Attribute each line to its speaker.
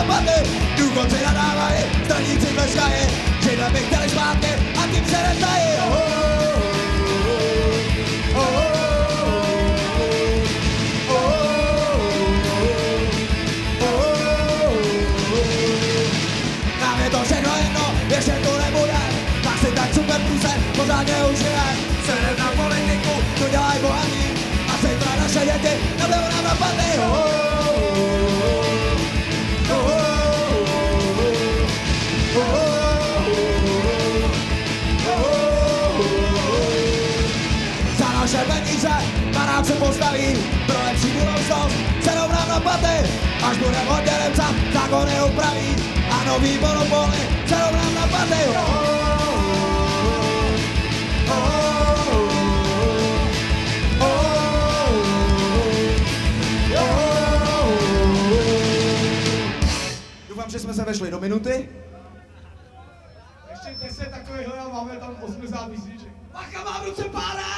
Speaker 1: napadli. Důchodci nadávají, straníci tleskají, židle by chtěli zpátky a tím se netají. Oh, oh, oh, oh, oh, oh, oh. To všechno jedno, ještě tu nebude Tak si tak super průse, pořádně užije Sedem na politiku, to dělají bohatí A zítra naše děti, nebudou nám napadly Za naše peníze, se postaví Pro lepší budoucnost, cenou nám na paty Až budeme hodně repcat, zákony upraví A nový monopoly, cenou nám na paty že jsme se vešli do minuty.
Speaker 2: Ještě 10 takovýchhle a máme tam 80 písniček.
Speaker 1: Macha má v ruce párek!